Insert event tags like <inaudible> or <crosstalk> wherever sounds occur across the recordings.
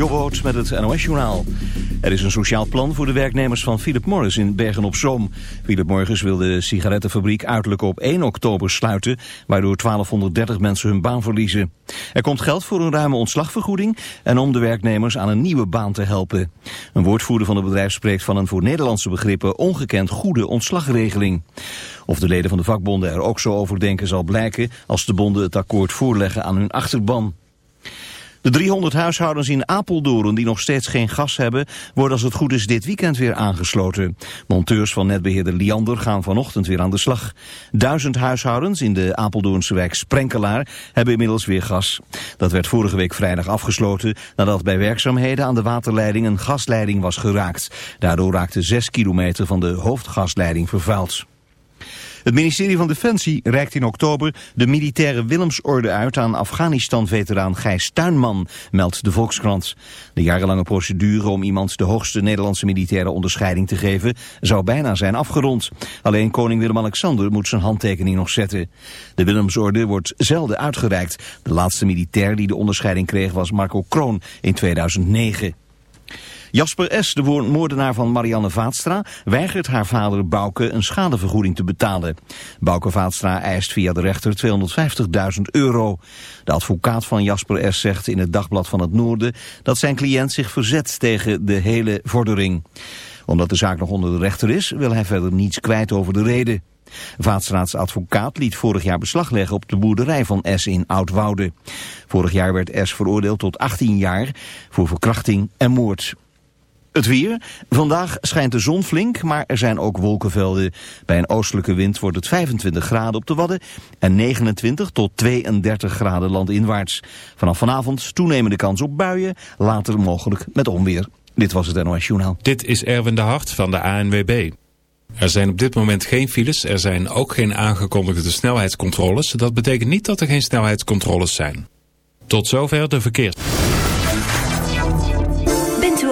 Jobboot met het NOS-journaal. Er is een sociaal plan voor de werknemers van Philip Morris in Bergen-op-Zoom. Philip Morris wil de sigarettenfabriek uiterlijk op 1 oktober sluiten... waardoor 1230 mensen hun baan verliezen. Er komt geld voor een ruime ontslagvergoeding... en om de werknemers aan een nieuwe baan te helpen. Een woordvoerder van het bedrijf spreekt van een voor Nederlandse begrippen... ongekend goede ontslagregeling. Of de leden van de vakbonden er ook zo over denken zal blijken... als de bonden het akkoord voorleggen aan hun achterban. De 300 huishoudens in Apeldoorn die nog steeds geen gas hebben... worden als het goed is dit weekend weer aangesloten. Monteurs van netbeheerder Liander gaan vanochtend weer aan de slag. Duizend huishoudens in de Apeldoornse wijk Sprenkelaar hebben inmiddels weer gas. Dat werd vorige week vrijdag afgesloten... nadat bij werkzaamheden aan de waterleiding een gasleiding was geraakt. Daardoor raakte 6 kilometer van de hoofdgasleiding vervuild. Het ministerie van Defensie reikt in oktober de militaire Willemsorde uit aan Afghanistan-veteraan Gijs Tuinman, meldt de Volkskrant. De jarenlange procedure om iemand de hoogste Nederlandse militaire onderscheiding te geven zou bijna zijn afgerond. Alleen koning Willem-Alexander moet zijn handtekening nog zetten. De Willemsorde wordt zelden uitgereikt. De laatste militair die de onderscheiding kreeg was Marco Kroon in 2009. Jasper S., de moordenaar van Marianne Vaatstra, weigert haar vader Bouke een schadevergoeding te betalen. Bouke Vaatstra eist via de rechter 250.000 euro. De advocaat van Jasper S. zegt in het Dagblad van het Noorden dat zijn cliënt zich verzet tegen de hele vordering. Omdat de zaak nog onder de rechter is, wil hij verder niets kwijt over de reden. Vaatstraats advocaat liet vorig jaar beslag leggen op de boerderij van S in Oudwoude. Vorig jaar werd S veroordeeld tot 18 jaar voor verkrachting en moord. Het weer. Vandaag schijnt de zon flink, maar er zijn ook wolkenvelden. Bij een oostelijke wind wordt het 25 graden op de Wadden en 29 tot 32 graden landinwaarts. Vanaf vanavond toenemende kans op buien, later mogelijk met onweer. Dit was het NOS Journaal. Dit is Erwin de Hart van de ANWB. Er zijn op dit moment geen files, er zijn ook geen aangekondigde snelheidscontroles. Dat betekent niet dat er geen snelheidscontroles zijn. Tot zover de verkeers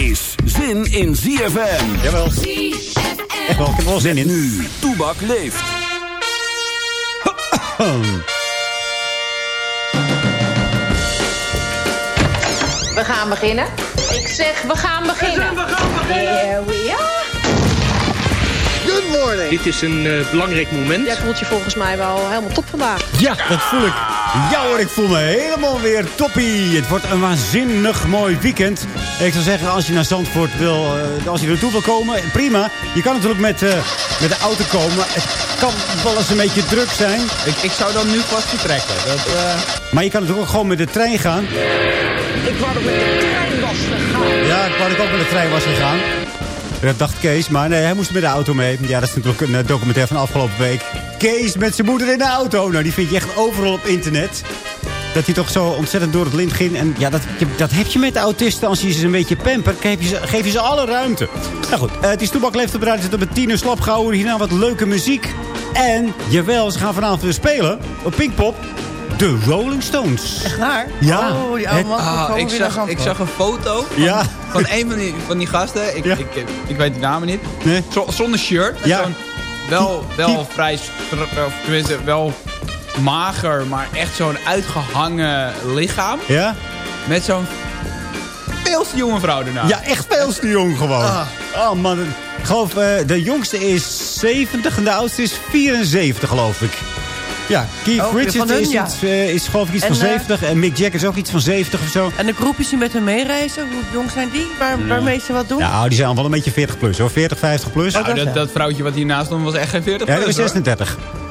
Is zin in ZFM. Jawel. ZFM. wel, ik heb wel zin in. Nu, Toebak leeft. We gaan beginnen. Ik zeg, we gaan beginnen. We gaan beginnen. Here we are. Good morning. Dit is een uh, belangrijk moment. Jij voelt je volgens mij wel helemaal top vandaag. Ja, dat voel ik. Ja hoor, ik voel me helemaal weer toppie. Het wordt een waanzinnig mooi weekend. Ik zou zeggen, als je naar Zandvoort wil, uh, als je er naartoe wil komen, prima. Je kan natuurlijk met, uh, met de auto komen. Het kan wel eens een beetje druk zijn. Ik, ik zou dan nu vast vertrekken. Dat, maar je kan natuurlijk ook gewoon met de trein gaan. Ik wou dat met de trein was gegaan. Ja, ik wou dat ik ook met de trein was gegaan. Dat dacht Kees, maar nee, hij moest met de auto mee. Ja, dat is natuurlijk een documentaire van de afgelopen week. Kees met zijn moeder in de auto. Nou, die vind je echt overal op internet. Dat hij toch zo ontzettend door het lint ging. En ja, dat, dat heb je met autisten. Als je ze een beetje pampert, geef je ze, geef je ze alle ruimte. Nou goed, eh, het is Toebak leeft op radio. Zit op met tien uur slapgehouden. Hierna wat leuke muziek. En, jawel, ze gaan vanavond weer spelen. Op Pinkpop. De Rolling Stones. Echt waar? Ja. Oh, die oude man Ah, ik, zag, ik zag een foto van, Ja. van een van die, van die gasten. Ik, Ja. ik, ik, weet de namen niet. Nee. Zo- zonder shirt. Ja. wel, wel vrij... tenminste, wel mager, maar echt zo'n uitgehangen lichaam. Ja? Met zo'n veel te jonge vrouw ernaast. Ja, echt veel te jong gewoon. Ah. Oh man, ik geloof eh, de jongste is 70 en de oudste is 74 geloof ik. Ja, Keith Oh, Richards hun, is, ja. iets, eh, is geloof ik iets En, van eh, 70 en Mick Jagger is ook iets van 70 of zo. En de groepjes die met hem meereizen, hoe jong zijn die? Waar, Waarmee ze wat doen? Nou, die zijn al wel een beetje 40 plus hoor, 40, 50 plus. Oh, Nou, dat, dat vrouwtje wat hiernaast stond was echt geen 40 ja, dat plus, was hoor.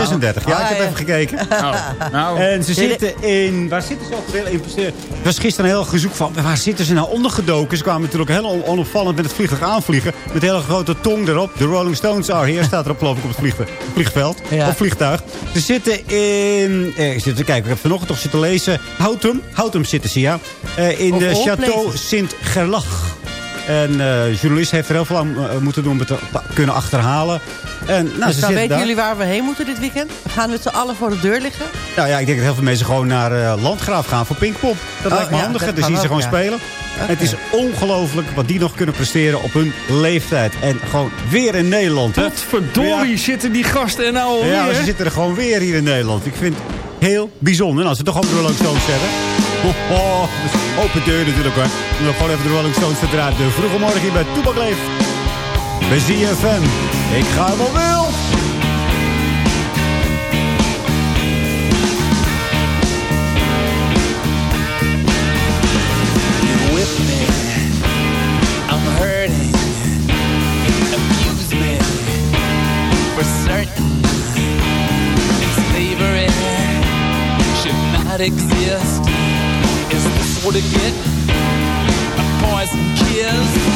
36. 36, ja, ik heb even gekeken. <laughs> Oh, nou, En ze zitten in... Waar zitten ze ook weer? In, er was gisteren een heel gezoek van... Waar zitten ze nou ondergedoken? Ze kwamen natuurlijk heel on- onopvallend met het vliegtuig aanvliegen. Met een hele grote tong erop. De Rolling Stones are here. Staat erop geloof ik op het vliegve- vliegveld. Ja. Op vliegtuig. Ze zitten in... Eh, ik zit te kijken. Ik heb vanochtend toch zitten lezen. Houtum. Houtum zitten ze, ja. Eh, in Of de Château. Sint-Gerlach. En eh journalist heeft er heel veel aan eh, moeten doen om het te kunnen achterhalen. En, nou, dus ze dan weten daar. jullie waar we heen moeten dit weekend? We gaan met z'n allen voor de deur liggen. Nou ja, ik denk dat heel veel mensen gewoon naar eh, Landgraaf gaan voor Pinkpop. Dat Oh, lijkt me ja, handiger. Dan zien ze ook, gewoon ja. spelen. En Het is ongelooflijk wat die nog kunnen presteren op hun leeftijd. En gewoon weer in Nederland. Hè? Verdorie, zitten die gasten er nou alweer? Ja, ze zitten er gewoon weer hier in Nederland. Ik vind het heel bijzonder. En als we toch ook de Rolling Stones hebben. Oh, open deur natuurlijk hoor. Dan gewoon even de Rolling Stones te draaien. De vroege morgen hier bij Toebak Leef. Bij ZFM. Ik ga wel not exist. What it get? A poison kiss?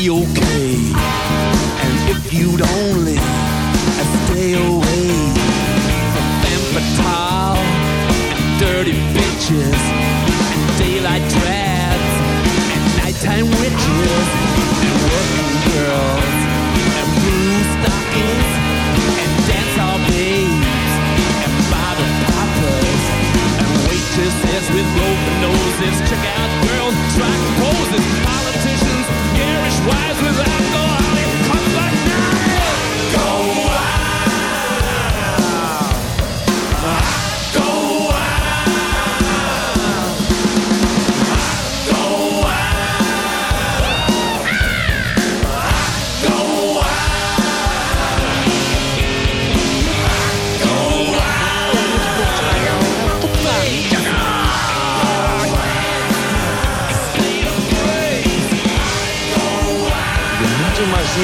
Be okay. And if you'd only stay away from femme and dirty bitches and daylight drabs and nighttime witches and working girls and blue stockings and dance hall babes and bottle poppers and waitresses with open noses, check out girls, track poses, wise without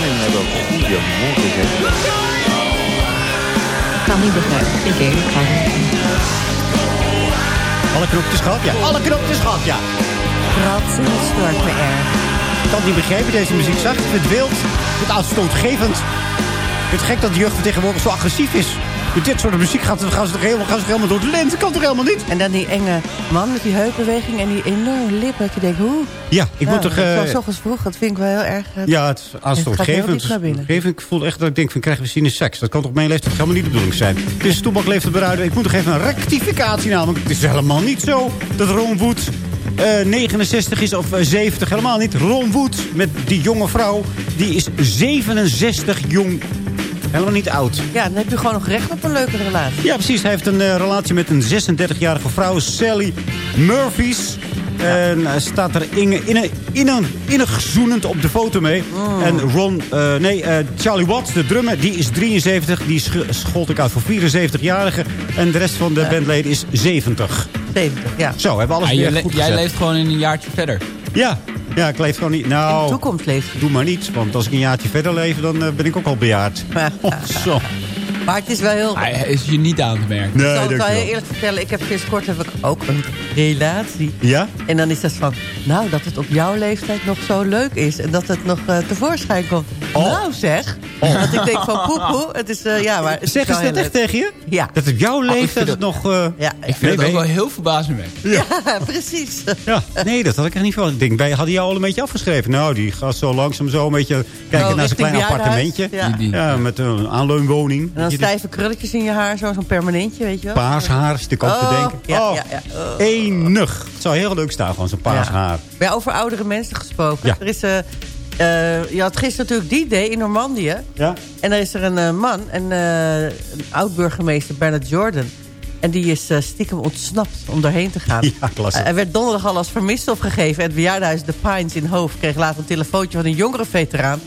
in hebben. Goedemorgen, zeg. Kan niet begrijpen. Ik denk, ik ga Alle knopjes gehad, ja. Alle knopjes gehad, ja. Kratsen stoort me erg. Ik had niet begrepen, deze muziek zacht. Het wild. Het aanstootgevend. Ik vind het gek dat de jeugd tegenwoordig zo agressief is. Met dit soort muziek gaan ze, gaan ze, toch helemaal, gaan ze toch helemaal door het lint. Dat kan toch helemaal niet? En dan die enge man met die heupbeweging en die enorme lippen. Dat je denkt, hoe? Ja, ik moet toch... Dat eh, was toch eens vroeg. Dat vind ik wel heel erg... eh, ja, het is aanstootgevend. ik voel echt dat ik denk van krijgen we zin in seks. Dat kan toch op mijn leeftijd helemaal niet de bedoeling zijn. Dit is Toebak leeft beruiden. Ik moet nog even een rectificatie namelijk. Het is helemaal niet zo dat Ron Wood eh, 69 is of eh, 70. Helemaal niet. Ron Wood met die jonge vrouw. Die is 67 jong. Helemaal niet oud. Ja, dan heb je gewoon nog recht op een leuke relatie. Ja, precies. Hij heeft een eh, relatie met een 36-jarige vrouw, Sally Murphys. En hij staat er in, in, in, in, innig zoenend op de foto mee. Mm. En Ron, eh, nee, eh, Charlie Watts, de drummer, die is 73. Die sch schold ik uit voor 74-jarigen. En de rest van de bandleden is 70. 70, ja. Zo, hebben we alles Ah, weer jij, goed le- jij leeft gewoon in een jaartje verder. Ja, ja, ik leef gewoon niet. In de Nou, toekomst leeft doe maar niet. Want als ik een jaartje verder leef, dan eh, ben ik ook al bejaard. <laughs> Oh, zo. Maar het is wel heel... Hij is je niet aan te merken. Nee, ik zal het wel dankjewel. heel eerlijk vertellen. Ik heb sinds kort heb ik ook een relatie. Ja? En dan is dat van, nou, dat het op jouw leeftijd nog zo leuk is. En dat het nog eh, tevoorschijn komt. Nou zeg. Dat ik denk van, poepoe. Het is, eh, ja, maar... het is Zeggen ze dat echt tegen je? Ja. Dat op jouw ik leeftijd vind het nog... eh, Ja, Ik vind het ook wel heel verbazingwekkend. ja, <laughs> precies. Ja, nee, dat had ik echt niet van. Ik denk, wij hadden jou al een beetje afgeschreven. Nou, die gaat zo langzaam zo een beetje kijken Oh, naar zijn klein appartementje. Ja. Die- die- Ja, met een aanleunwoning. En dan stijve krulletjes in je haar, zo- zo'n permanentje, weet je wel. Paars haar, ik ook te Oh, denken. ja, oh, ja, ja. Oh. enig. Het zou heel leuk staan, gewoon zo'n paars Ja. haar. Ja, over oudere mensen gesproken. Ja. Er is, eh, eh, je had gisteren natuurlijk die day in Normandië. Ja? En er is er een eh, man, een, eh, een oud-burgemeester, Bernard Jordan. En die is stiekem ontsnapt om daarheen te gaan. <laughs> Ja, klasse. Hij werd donderdag al als vermist opgegeven. En het bejaardenhuis The Pines in Hoofd kreeg later een telefoontje van een jongere veteraan.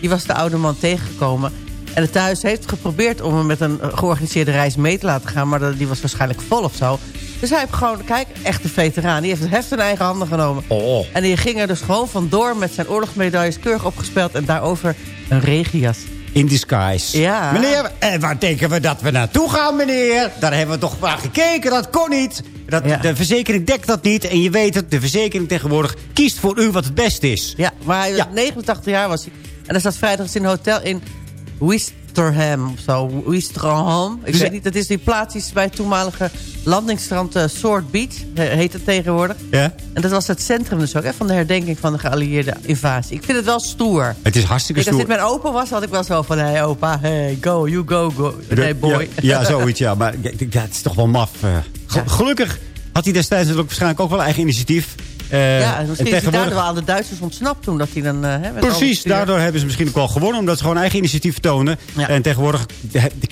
Die was de oude man tegengekomen. En het thuis heeft geprobeerd om hem met een georganiseerde reis mee te laten gaan. Maar die was waarschijnlijk vol of zo. Dus hij heeft gewoon, kijk, echte veteraan. Die heeft het heft in eigen handen genomen. Oh. En die ging er dus gewoon vandoor met zijn oorlogsmedailles keurig opgespeld. En daarover een regenjas. In disguise. Ja. Meneer, en waar denken we dat we naartoe gaan, meneer? Daar hebben we toch maar gekeken, dat kon niet. Dat, Ja. De verzekering dekt dat niet. En je weet het, de verzekering tegenwoordig kiest voor u wat het beste is. Ja, maar hij was Ja. 89 jaar was hij. En hij zat vrijdag in een hotel in Of zo. Wisterham. Ik Dus- weet niet, dat is die plaats die is bij het toenmalige landingsstrand eh, Sword Beach. he- Heet het tegenwoordig. Ja? En dat was het centrum dus ook, hè, van de herdenking van de geallieerde invasie. Ik vind het wel stoer. Het is hartstikke Kijk, als stoer. dit mijn opa was, had ik wel zo van... Hey opa, hey, go, you go, go. Nee, boy. Ja, ja, zoiets, ja. Maar ja, ja, het is toch wel maf. eh. Ge- Gelukkig had hij destijds natuurlijk waarschijnlijk ook wel eigen initiatief. Eh, ja, en misschien is hij tegenwoordig- daardoor aan de Duitsers ontsnapt toen. Dat hij dan, eh, Precies, overgestuurd. daardoor hebben ze misschien ook wel gewonnen. Omdat ze gewoon eigen initiatief tonen. Ja. En tegenwoordig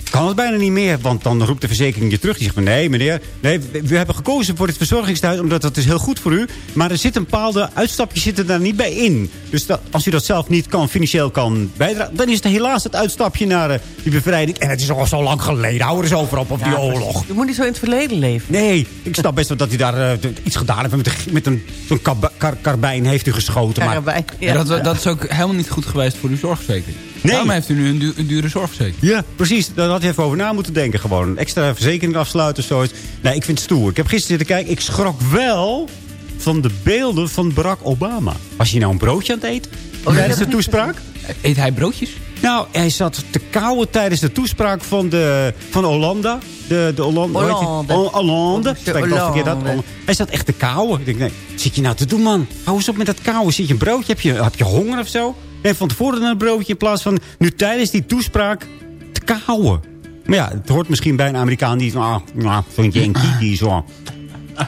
kan het bijna niet meer. Want dan roept de verzekering je terug. Die zegt, van, nee meneer, nee, we, hebben gekozen voor dit verzorgingstehuis. Omdat dat is heel goed voor u. Maar er zit een bepaalde uitstapje zitten daar niet bij in. Dus dat, als u dat zelf niet kan, financieel kan bijdragen. Dan is het helaas het uitstapje naar eh, die bevrijding. En het is al zo lang geleden. Hou er eens over op, op die oorlog. Je moet niet zo in het verleden leven. Nee, ik snap best wel dat hij daar eh, iets gedaan heeft. Met, met een, zo'n kab- kar- karbijn heeft u geschoten. Maar Karabijn, ja. dat, dat is ook helemaal niet goed geweest voor uw zorgverzekering. Nee. Daarom heeft u nu een, du- een dure zorgverzekering. Ja, precies. Daar had hij even over na moeten denken. Gewoon een extra verzekering afsluiten of zoiets. Nee, ik vind het stoer. Ik heb gisteren zitten kijken. Ik schrok wel van de beelden van Barack Obama. Was hij nou een broodje aan het eten? tijdens de toespraak? Eet hij broodjes? Nou, hij zat te kauwen tijdens de toespraak van, de, van Hollanda. De, de Hollande. Hollande. Hol- Hollande. De? Hollande. Hij zat echt te kauwen. Ik denk, nee, wat zit je nou te doen, man? Hou eens op met dat kauwen. Zit je een broodje? Heb je, heb je honger of zo? Nee, van tevoren een broodje in plaats van nu tijdens die toespraak te kauwen. Maar ja, het hoort misschien bij een Amerikaan die... Ah, nou, zo'n Yankee die zo...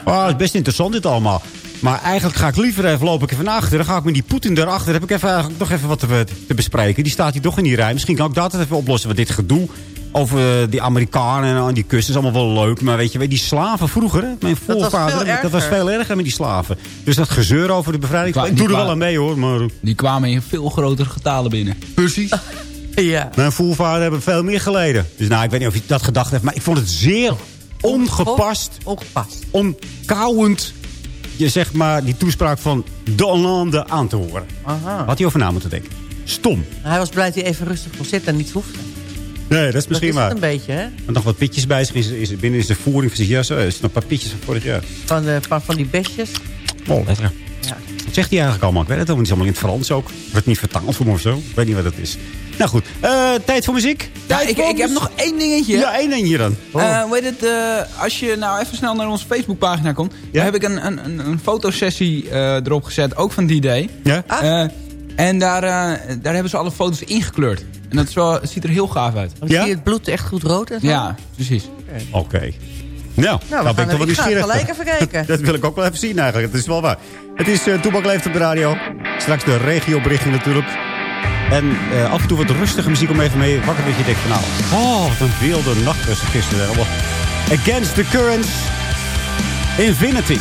Ah, het is best interessant dit allemaal. Maar eigenlijk ga ik liever even lopen ik even naar achter. Dan ga ik met die Poetin daarachter. Dan heb ik even, eigenlijk nog even wat te, te bespreken. Die staat hier toch in die rij. Misschien kan ik dat even oplossen. Want dit gedoe over die Amerikanen en die kust is allemaal wel leuk. Maar weet je, die slaven vroeger, hè? mijn was voorvader, veel dat was veel erger met die slaven. Dus dat gezeur over de bevrijding. Ik doe er wel aan mee hoor. Maar Die kwamen in veel grotere getalen binnen. precies. <laughs> Ja. Mijn voorvader hebben veel meer geleden. Dus nou, ik weet niet of je dat gedacht heeft. Maar ik vond het zeer ongepast. Ongepast. Om kauwend, je zeg maar, die toespraak van de Hollande aan te horen. Aha. Had hij over na moeten denken. stom. Hij was blij dat hij even rustig kon zitten en niets hoefde. Nee, dat is misschien dat is waar. het een beetje, hè? Er nog wat pitjes bij zich. Is, is, binnen is de voering van zijn jas. Er zitten nog een paar pitjes van vorig jaar. Van, de, van, van die besjes. Oh, lekker. Ja. Wat zegt hij eigenlijk allemaal? Ik weet het allemaal niet. Het is allemaal in het Frans ook. Wordt niet vertaald voor me of zo. Ik weet niet wat het is. Nou goed, eh, tijd voor muziek. Ja, Tijd ik, ik heb nog één dingetje. Ja, één dingetje dan. Eh, hoe heet het, eh, als je nou even snel naar onze Facebookpagina komt... dan heb ik een, een, een, een fotosessie eh, erop gezet, ook van D-Day. Ja? Eh, en daar, eh, daar hebben ze alle foto's ingekleurd. En dat is wel, het ziet er heel gaaf uit. Dan zie je het bloed echt goed rood en zo? Ja, precies. Oké. Nou, Nou, dan we ben ik gaan toch wel ik ga nieuwsgierig. gelijk even kijken. <laughs> dat wil ik ook wel even zien eigenlijk. Het is wel waar. Het is uh, Leeft op de radio. Straks de regioberichten natuurlijk. En eh, af en toe wat rustige muziek om even mee wakker dat je denkt van. Oh, wat een wilde nacht was er gisteren. Against the Currents. Infinity.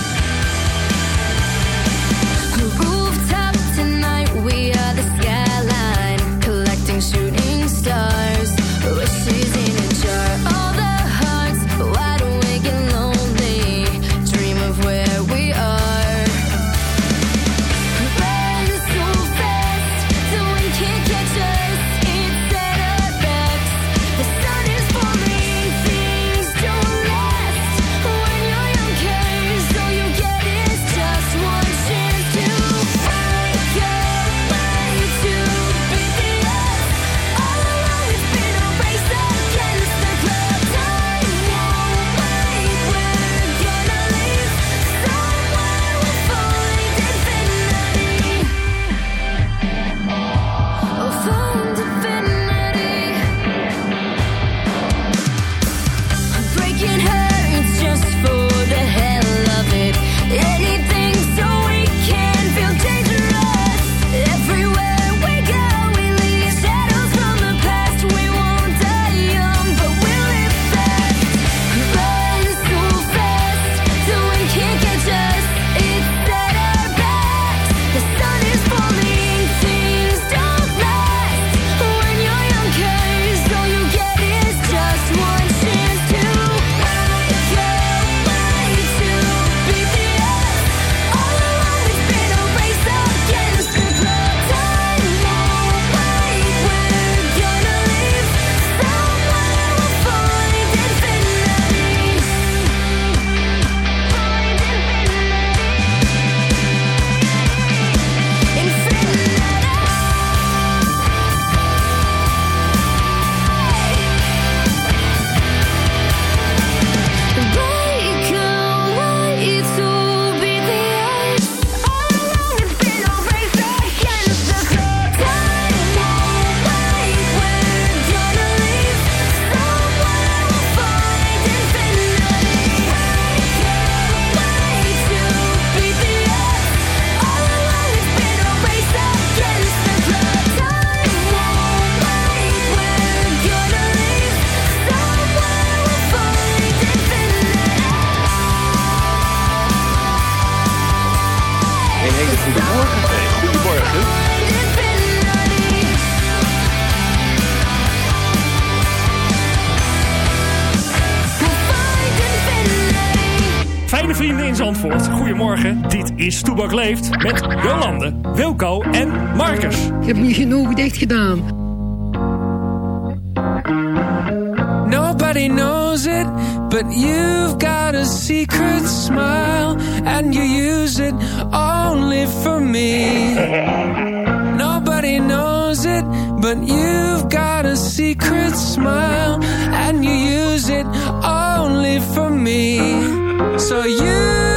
Zandvoort, goedemorgen. Dit is Toebak Leeft met Jolande, Wilco en Marcus. Ik heb niet genoeg dicht gedaan. Nobody knows it, but you've got a secret smile, and you use it only for me. <laughs> Nobody knows it, but you've got a secret smile, and you use it only for me. So use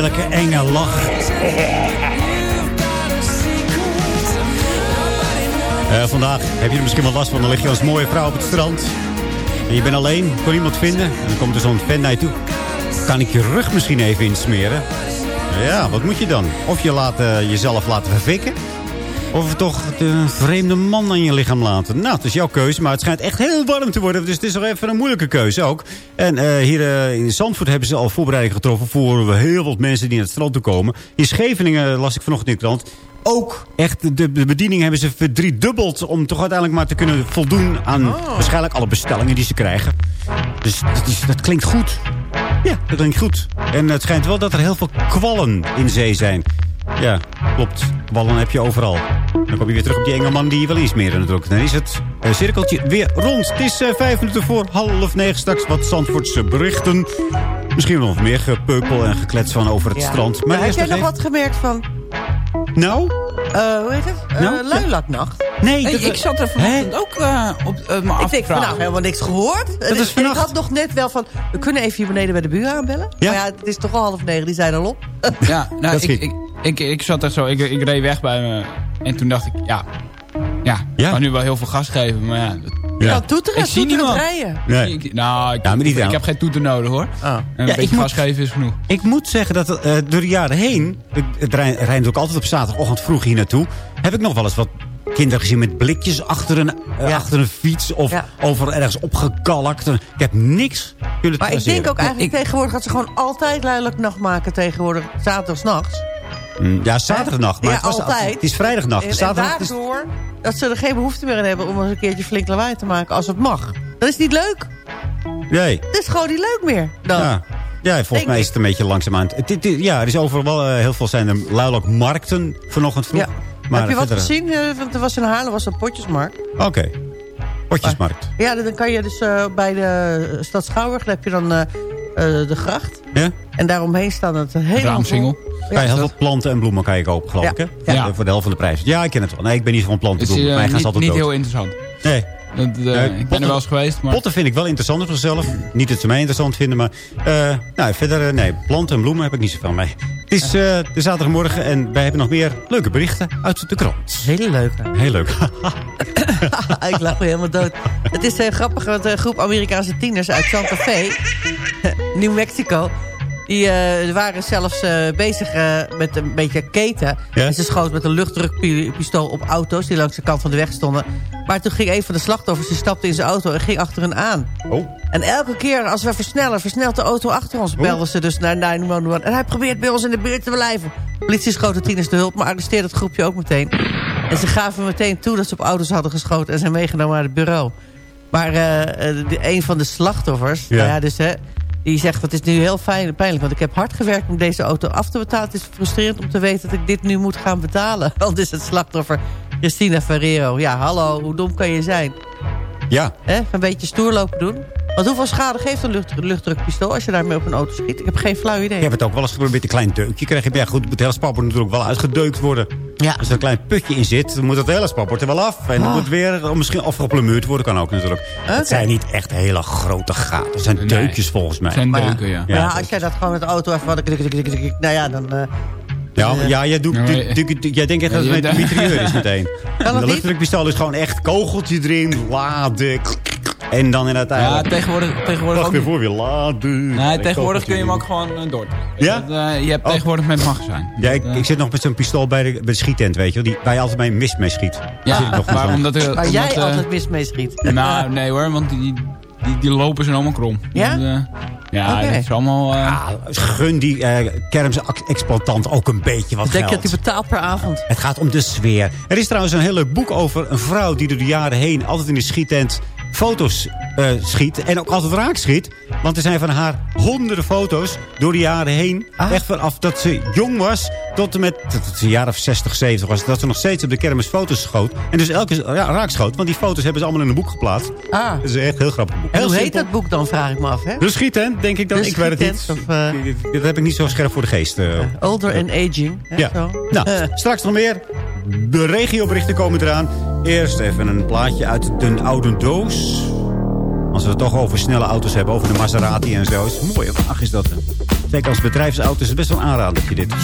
heerlijke enge lach. Eh, vandaag heb je er misschien wel last van. Dan lig je als mooie vrouw op het strand. En je bent alleen, kon iemand vinden. En dan komt er zo'n fan naar je toe. Kan ik je rug misschien even insmeren? Ja, wat moet je dan? Of je laat, eh, jezelf laten vervikken. Of toch een vreemde man aan je lichaam laten. Nou, het is jouw keuze, maar het schijnt echt heel warm te worden. Dus het is nog even een moeilijke keuze ook. En eh, hier eh, in Zandvoort hebben ze al voorbereiding getroffen... voor heel wat mensen die naar het strand toe komen. In Scheveningen las ik vanochtend in de krant... Ook echt, de, de bediening hebben ze verdriedubbeld... om toch uiteindelijk maar te kunnen voldoen aan waarschijnlijk alle bestellingen die ze krijgen. Dus dat, is, dat klinkt goed. Ja, dat klinkt goed. En het schijnt wel dat er heel veel kwallen in zee zijn. Ja, klopt. Kwallen heb je overal. Dan kom je weer terug op die Engelman die je wel insmeren natuurlijk. Dan is het eh, cirkeltje weer rond. Het is eh, vijf minuten voor half negen. Straks wat Zandvoortse berichten. Misschien nog meer gepeupel en geklets van over het Ja. strand. Maar heb jij nog even- wat gemerkt van... Nou? eh, hoe heet het? Uh, Nou, Luilaknacht. Nee, Hey, dat- ik zat er vanochtend ook eh, op uh, me af Ik denk van, nou, vragen. helemaal niks gehoord. Dat En is ik- vannacht. Ik had nog net wel van, we kunnen even hier beneden bij de buren aanbellen. Ja. Maar ja, het is toch al half negen, die zijn al op. Ja, nou, ik, ik, ik zat er zo, ik, ik reed weg bij me. En toen dacht ik, ja, ja, ik Ja. kan nu wel heel veel gas geven, maar ja. dat- Je Ja. kan toeteren, Ik zie toeteren niemand. rijden. Nee. Ik, nou, ik, Ja, maar niet ik heb geen toeter nodig hoor. Ah. En Ja, een ik beetje gas geven is genoeg. Ik moet zeggen dat eh, door de jaren heen... ik- Het rij- rijdt ook altijd op zaterdagochtend vroeg hier naartoe... heb ik nog wel eens wat kinderen gezien met blikjes achter een, eh, Ja. achter een fiets... of Ja. over ergens opgekalkt. Ik heb niks kunnen Maar ik denk ook eigenlijk Ik- tegenwoordig dat ze gewoon altijd luilaknacht maken tegenwoordig. Zaterdagsnachts. Mm, Ja, zaterdagnacht. Maar Ja, het, was, altijd. het is vrijdagnacht. En, en Zaterdag is, daardoor dat ze er geen behoefte meer aan hebben om eens een keertje flink lawaai te maken als het mag. Dat is niet leuk. nee. Dat is gewoon niet leuk meer. Dan. Ja. Ja, volgens mij is het een beetje langzaamaan. Het, het- het- ja, er is overal eh, heel veel zijn er luidelijk markten vanochtend vroeg. Ja. Maar Heb je wat verder- gezien? Eh, Want er was in Haarlem was een potjesmarkt. Oké. Potjesmarkt. Ja, dan kan je dus eh, bij de stad Schouwburg... heb je dan eh, de gracht. Ja? En daaromheen staan het een hele Raamsingel. Kan je heel veel planten en bloemen kan je kopen, geloof Ja. ik, hè? Ja. Ja, Voor de helft van de prijs. Ja, ik ken het wel. Nee, ik ben niet van planten Het is en bloemen. Mij ze niet, altijd niet dood. heel interessant. Nee. Dat, eh, Nee, ik ben potten- er wel eens geweest, maar... Potten vind ik wel interessant voor zichzelf. Niet dat ze mij interessant vinden, maar... eh, nou, verder, nee, planten en bloemen heb ik niet zoveel mee. Het is eh, de zaterdagmorgen en wij hebben nog meer leuke berichten uit de krant. Hele leuke. Heel leuk. <laughs> ik lag weer helemaal dood. Het is heel grappig, want een groep Amerikaanse tieners uit Santa Fe, <laughs> New Mexico... die eh, waren zelfs eh, bezig eh, met een beetje keten. Ja? En ze schoten met een luchtdrukpistool op auto's... die langs de kant van de weg stonden. Maar toen ging een van de slachtoffers, die stapte in zijn auto... en ging achter hen aan. Oh. En elke keer als we versnellen, versnelt de auto achter ons... belden ze dus naar 911. En hij probeert bij ons in de buurt te blijven. Politie schoot de tieners de hulp, maar arresteerde het groepje ook meteen. En ze gaven meteen toe dat ze op auto's hadden geschoten... en zijn meegenomen naar het bureau. Maar de, een van de slachtoffers, Ja. nou ja, dus, hè, die zegt... het is nu heel fijn, pijnlijk, want ik heb hard gewerkt om deze auto af te betalen. Het is frustrerend om te weten dat ik dit nu moet gaan betalen. <laughs> Want is het slachtoffer Christina Ferrero. Ja, hallo, hoe dom kan je zijn? Ja. Hè? Een beetje stoer lopen doen. Want hoeveel schade geeft een lucht, luchtdrukpistool als je daarmee op een auto schiet? Ik heb geen flauw idee. Ik heb het ook wel eens geprobeerd, een klein deukje krijg je. Ja goed, het hele spap moet natuurlijk wel uitgedeukt worden. Ja. Als er een klein putje in zit, dan moet het hele spapbord er wel af. En dan Oh. moet het weer misschien afgeplumeerd worden. Kan ook natuurlijk. Het zijn niet echt hele grote gaten. Het zijn deukjes volgens mij. zijn Maar ja, deuken, ja. maar ja, als jij dat gewoon met de auto even... wat- Nou ja, dan... eh, Ja, ja, jij, doet, Ja, du- du- du- jij denkt echt dat het met een ja. mitrailleur is meteen. dat En de niet? luchtdrukpistool is gewoon echt kogeltje erin, laden. En dan in Ja, uiteindelijk... tegenwoordig, tegenwoordig Wacht ook voor, weer laden. Nee, En tegenwoordig kun je hem ook gewoon uh, door. Ja? je hebt Oh. tegenwoordig met magazijn. Ja, ik, ik zit nog met zo'n pistool bij de, bij de schiettent, weet je wel. Die, waar je altijd mee mist mee schiet. Zit Ja, ik nog maar met omdat... er- waar jij eh, altijd mis mee schiet. <laughs> Nou, nee hoor, want die, die, die lopen zijn allemaal krom. Ja? Eh, ja, Oké. dat is allemaal... eh, Ah, gun die eh kermisexploitant ook een beetje wat Ik denk geld. dat hij betaalt per avond. Het gaat om de sfeer. Er is trouwens een heel leuk boek over een vrouw die door de jaren heen altijd in de schiettent foto's eh, schiet. En ook altijd raak schiet. Want er zijn van haar honderden foto's door de jaren heen. Ah. Echt vanaf dat ze jong was tot en met dat het een jaar of 60, 70 was. Dat ze nog steeds op de kermis foto's schoot. En dus elke ja, raak schoot. Want die foto's hebben ze allemaal in een boek geplaatst. Ah. Dat is echt heel grappig boek. Heel hoe heet simpel. dat boek dan, vraag ik me af, hè? De denk ik dan. De ik weet het niet. of, eh, Dat heb ik niet zo scherp voor de geest. eh. Older and Aging. hè, Ja. zo. Nou, <laughs> straks nog meer. De regioberichten komen eraan. Eerst even een plaatje uit de oude doos. Als we het toch over snelle auto's hebben, over de Maserati en zo. Is mooie wagen is dat. Zeker als bedrijfsauto is het best wel een aanradertje dit.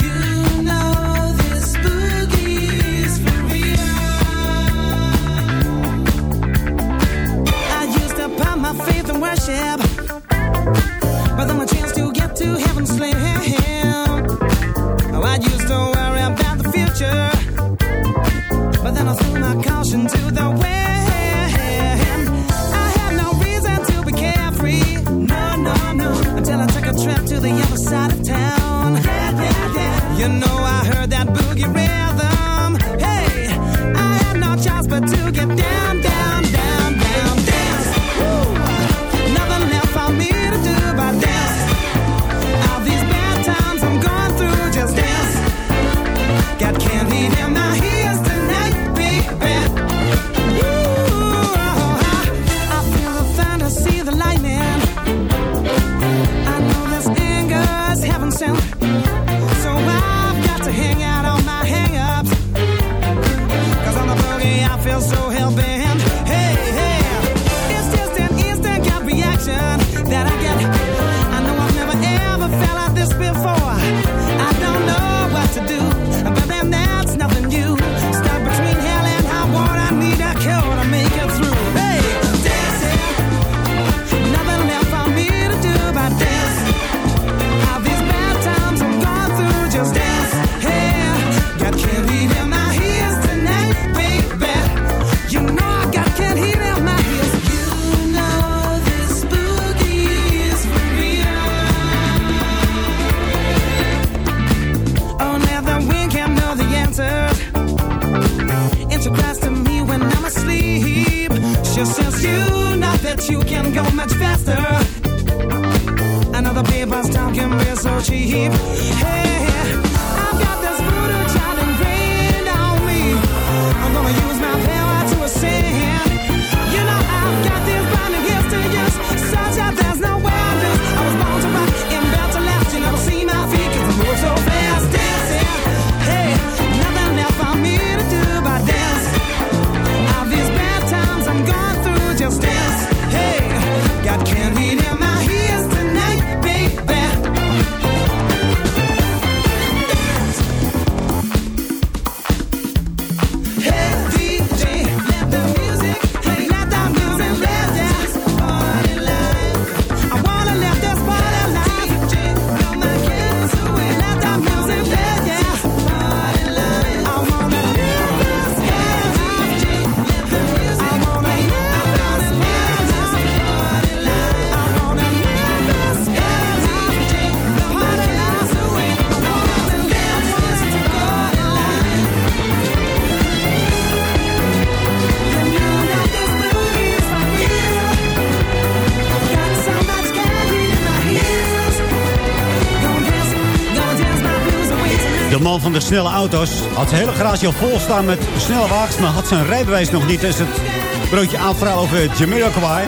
Van de snelle auto's had hele garage al vol staan met snelle wagens... maar had zijn rijbewijs nog niet. Dus het broodje aanverhaal over Jamiroquai.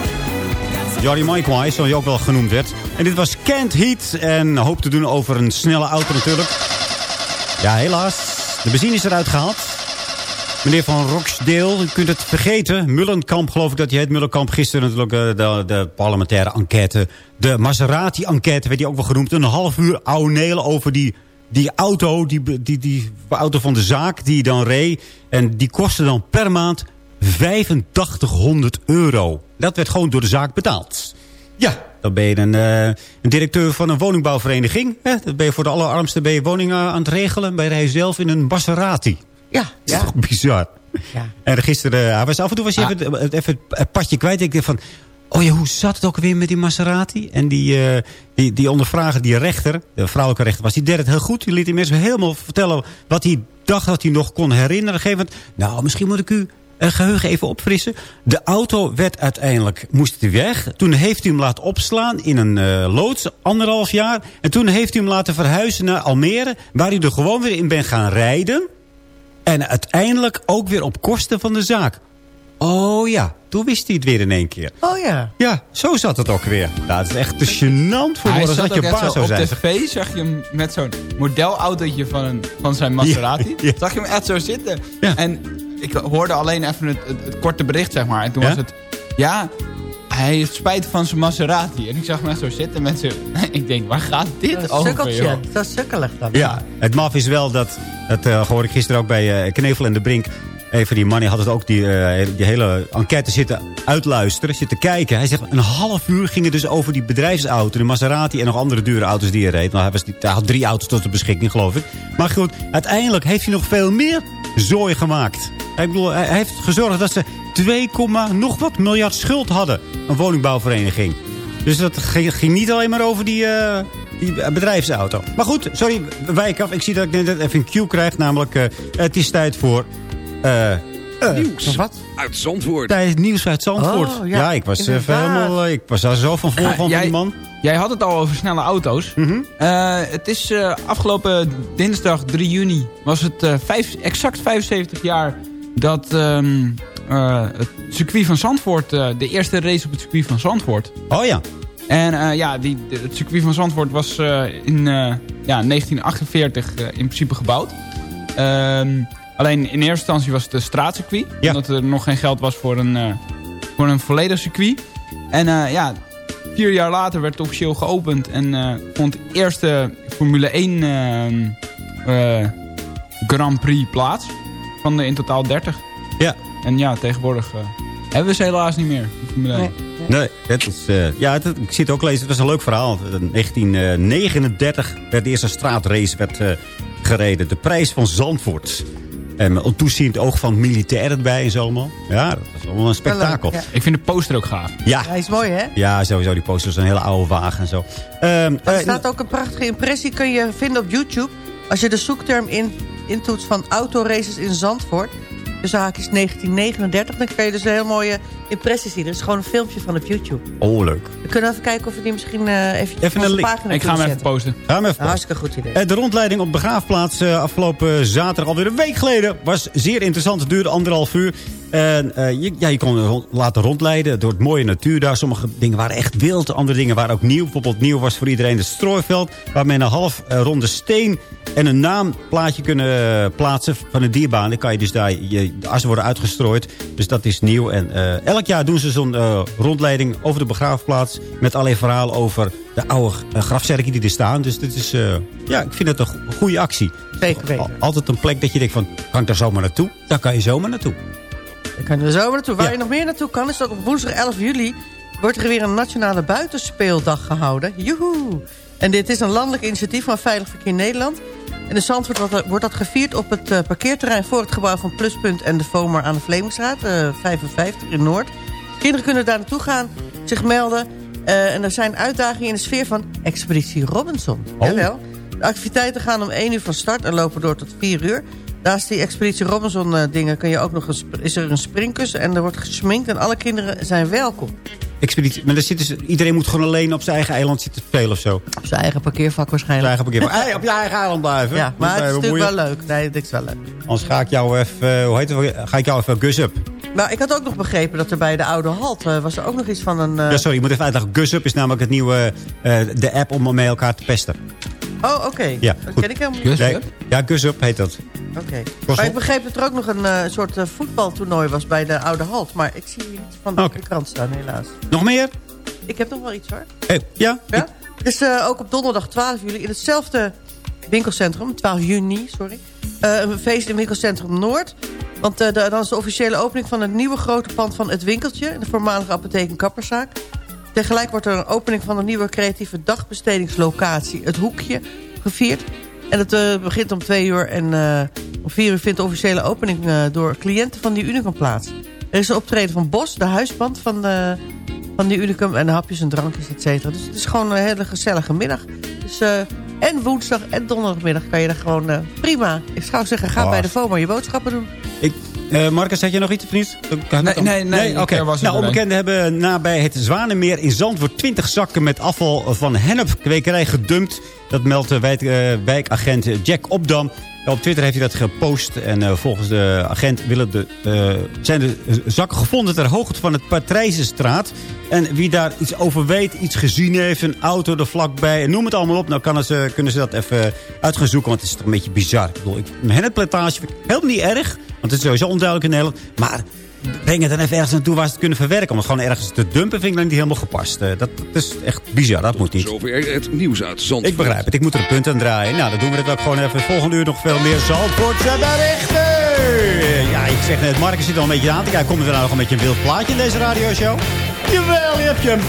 Johnny Mike zoals hij ook wel genoemd werd. En dit was Kent Heat en hoop te doen over een snelle auto natuurlijk. Ja, helaas. De benzine is eruit gehaald. Meneer Van Roxdeel, u kunt het vergeten. Mullenkamp, geloof ik dat hij heet. Mullenkamp, gisteren natuurlijk eh, de, de parlementaire enquête. De Maserati-enquête werd die ook wel genoemd. Een half uur oude nelen over die, die auto, die, die, die, auto van de zaak die dan reed. En die kostte dan per maand 8500 euro. Dat werd gewoon door de zaak betaald. Ja, dan ben je een, eh, een directeur van een woningbouwvereniging. Hè? Dan ben je voor de allerarmste ben je woningen aan het regelen. Ben je zelf in een Maserati. Ja, Dat is toch bizar. Ja. En gisteren, hij was af en toe was hij even, het- even het padje kwijt. Ik dacht van, oh ja, hoe zat het ook weer met die Maserati? En die, eh, die, die ondervrager, die rechter, de vrouwelijke rechter, was die deed het heel goed. Die liet die mensen helemaal vertellen wat hij dacht dat hij nog kon herinneren. Moment, nou, misschien moet ik u een geheugen even opfrissen. De auto werd uiteindelijk, moest hij weg. Toen heeft hij hem laten opslaan in een eh, loods, anderhalf jaar. En toen heeft hij hem laten verhuizen naar Almere, waar hij er gewoon weer in bent gaan rijden. En uiteindelijk ook weer op kosten van de zaak. Oh ja, toen wist hij het weer in één keer. Oh ja. Ja, zo zat het ook weer. Het is echt te gênant voor Hij woorden zat dat je baas zo zou op zijn. tv, zag je hem met zo'n modelautootje van, een, van zijn Maserati. Ja, ja. Zag je hem echt zo zitten. En ik hoorde alleen even het, het, het korte bericht, zeg maar. En toen Ja? was het, ja, hij heeft spijt van zijn Maserati. En ik zag hem echt zo zitten met zijn... <laughs> ik denk, waar gaat dit Dat is over, sukkeltje. joh? Dat is sukkelig dan. Ja, het maf is wel dat, dat eh, hoorde ik gisteren ook bij eh, Knevel en de Brink. Even die die had het ook die, eh, die hele enquête zitten uitluisteren, zitten kijken. Hij zegt, een half uur ging het dus over die bedrijfsauto, de Maserati en nog andere dure auto's die hij reed. Nou, hij, was, had drie auto's tot de beschikking, geloof ik. Maar goed, uiteindelijk heeft hij nog veel meer zooi gemaakt. Bedoel, hij heeft gezorgd dat ze 2, nog wat miljard schuld hadden. Een woningbouwvereniging. Dus dat ging, niet alleen maar over die, eh, die bedrijfsauto. Maar goed, sorry, wijk af. Ik zie dat ik net even een cue krijg. Namelijk, eh, het is tijd voor... eh, eh, Nieuws Wat? uit Zandvoort. Tijd nieuws uit Zandvoort. Oh, ja, ja, ik was even inderdaad. helemaal... eh, Ik was daar zo van vol van, jij- die man. Jij had het al over snelle auto's. Mhm. Eh, het is eh, afgelopen dinsdag 3 juni was het eh, vijf, exact 75 jaar dat ehm, eh, het circuit van Zandvoort, eh, de eerste race op het circuit van Zandvoort. Oh ja. En eh, ja, die, het circuit van Zandvoort was eh, in eh, ja, 1948 eh, in principe gebouwd. Ehm, alleen in eerste instantie was het een straatcircuit. Ja. Omdat er nog geen geld was voor een, eh, voor een volledig circuit. En eh, ja, vier jaar later werd het officieel geopend. En eh, vond de eerste Formule 1 ehm, eh, Grand Prix plaats. Van de in totaal 30. Ja. En ja, tegenwoordig hebben we ze helaas niet meer. Formule 1. Nee, het is, eh, ja, het, ik zie het ook lezen. Het was een leuk verhaal. In 1939 werd de eerste straatrace werd, eh, gereden. De prijs van Zandvoort. En met een toeziend oog van militairen erbij en zo allemaal. Ja, dat was allemaal een spektakel. Ja. Ik vind de poster ook gaaf. Ja, Hij is mooi, hè? ja sowieso. Die posters een hele oude wagen en zo. Ehm, Er eh, staat ook een prachtige impressie, kun je vinden op YouTube. Als je de zoekterm in, intoetst van autoraces in Zandvoort. Dus haakjes 1939. Dan kan je dus een heel mooie impressie zien. Er is gewoon een filmpje van op YouTube. oh, leuk. We kunnen even kijken of we die misschien eh even, Even een link. pagina Ik ga hem even posten. Gaan we even Nou, hartstikke goed idee. Eh, De rondleiding op begraafplaats eh, afgelopen zaterdag, alweer een week geleden, was zeer interessant. Het duurde anderhalf uur. En eh, je, ja, je kon rond- laten rondleiden door het mooie natuur daar. Sommige dingen waren echt wild, andere dingen waren ook nieuw. Bijvoorbeeld nieuw was voor iedereen het strooiveld... waar men een half ronde steen en een naamplaatje kunnen plaatsen van een dierbaan. Dan kan je dus daar, je, de assen worden uitgestrooid. Dus dat is nieuw. En eh, elk jaar doen ze zo'n eh, rondleiding over de begraafplaats... met allerlei verhalen over de oude uh, grafzerken die er staan. Dus dit is, eh, ja, ik vind het een go- goede actie. Zeker. Al- altijd een plek dat je denkt van, kan ik daar zomaar naartoe? Daar kan je zomaar naartoe. Daar kunnen we zo naartoe. Waar Ja. je nog meer naartoe kan, is dat op woensdag 11 juli... wordt er weer een nationale buitenspeeldag gehouden. Joehoe! En dit is een landelijk initiatief van Veilig Verkeer Nederland. En in Zandvoort wordt dat- wordt dat gevierd op het eh, parkeerterrein... voor het gebouw van Pluspunt en de FOMAR aan de Vlemingstraat, eh 55 in Noord. Kinderen kunnen daar naartoe gaan, zich melden... eh, en er zijn uitdagingen in de sfeer van Expeditie Robinson. Oh. Jawel. De activiteiten gaan om 1 uur van start en lopen door tot 4 uur. Naast die Expeditie Robinson eh, dingen kun je ook nog een, is er een springkussen en er wordt gesminkt en alle kinderen zijn welkom. Expeditie. Maar daar zitten ze, iedereen moet gewoon alleen op zijn eigen eiland zitten spelen of zo. Op Op zijn eigen parkeervak waarschijnlijk. zijn eigen parkeer. Hey, op je eigen eiland blijven. Ja, maar het is natuurlijk wel leuk. Nee, dit is wel leuk. Anders ga ik jou even, eh, hoe heet het, ga ik jou even gus up. Maar ik had ook nog begrepen dat er bij de oude halt eh, was er ook nog iets van een... eh, Ja, sorry, ik moet even uitleggen. Gus up is namelijk het nieuwe, eh, de app om met elkaar te pesten. Oh, oké. Ja, dat goed. ken ik helemaal niet. Nee, ja, gus up heet dat. Oké. Was Maar ik begreep dat er ook nog een eh, soort eh, voetbaltoernooi was bij de Oude Halt. Maar ik zie niet van de, krant staan, helaas. Nog meer? Ik heb nog wel iets hoor. Eh, ja? Ja? Dus ook op donderdag 12 juli in hetzelfde winkelcentrum, 12 juni, sorry. een feest in winkelcentrum Noord. Want de- dan is de officiële opening van het nieuwe grote pand van Het Winkeltje... in de voormalige apotheek en kapperszaak. Tegelijk wordt er een opening van een nieuwe creatieve dagbestedingslocatie... Het Hoekje, gevierd. En het eh, begint om twee uur en eh, om vier uur vindt de officiële opening... eh, door cliënten van die Unicum plaats. Er is een optreden van Bos, de huisband van de, van die Unicum... en hapjes en drankjes, et cetera. Dus het is gewoon een hele gezellige middag. Dus, en woensdag en donderdagmiddag kan je daar gewoon prima... Ik zou zeggen, ga Oh. bij de FOMO je boodschappen doen. Ik, eh, Marcus, had je nog iets niet? Nee, nee, nee, was er Nou, onbekenden hebben nabij het Zwanenmeer in Zandvoort 20 zakken met afval van hennepkwekerij gedumpt. Dat meldt de wijk, eh, wijkagent Jack Opdam. Op Twitter heeft hij dat gepost. En eh, volgens de agent willen de, zijn de zakken gevonden ter hoogte van het Patrijzenstraat. En wie daar iets over weet, iets gezien heeft, een auto er vlakbij, noem het allemaal op. Nou kan ze, kunnen ze dat even uit gaan zoeken, want het is toch een beetje bizar. Ik bedoel, ik, een hennepplantage vind ik helemaal niet erg, want het is sowieso onduidelijk in Nederland. Maar breng het dan even ergens naartoe waar ze het kunnen verwerken. Om het gewoon ergens te dumpen vind ik dan niet helemaal gepast. Eh, dat, dat is echt bizar, dat moet niet. Zover het nieuws uit Zandvoort. Ik begrijp het, ik moet er een punt aan draaien. Nou, dan doen we het ook gewoon even. Volgende uur nog veel meer Zandvoortse berichten. Ja, ik zeg net, Marcus zit al een beetje aan te kijken. Komt er nou nog een beetje een wild plaatje in deze radioshow? Jawel, je hebt je hem.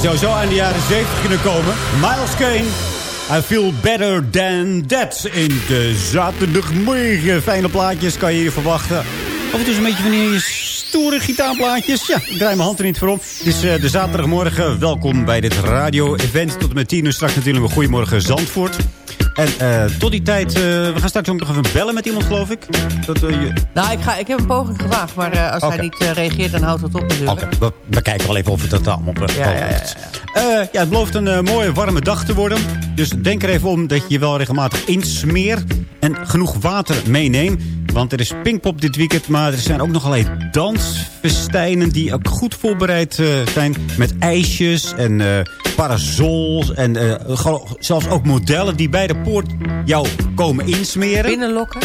Zo aan de jaren 70 kunnen komen. Miles Kane. I feel better than that. In de zaterdagmorgen. Fijne plaatjes kan je hier verwachten. En toe is een beetje van die stoere gitaarplaatjes. Ja, ik draai mijn hand er niet voor om. Het is eh, de zaterdagmorgen. Welkom bij dit radio-event. Tot en met 10 uur straks natuurlijk een Goedemorgen Zandvoort. En eh, tot die tijd, eh, we gaan straks ook nog even bellen met iemand, geloof ik. Dat, eh, je... Nou, ik, ga, ik heb een poging gewaagd, maar als hij niet reageert, dan houdt het op natuurlijk. We, we kijken wel even of het dat allemaal eh, Ja, ja, ja, ja, het belooft een mooie warme dag te worden. Dus denk er even om dat je je wel regelmatig insmeert. En genoeg water meeneemt. Want er is Pinkpop dit weekend, maar er zijn ook nog allerlei dansfestijnen... die ook goed voorbereid eh, zijn met ijsjes en eh, parasols... en eh, zelfs ook modellen die bij de poort jou komen insmeren. Binnenlokken?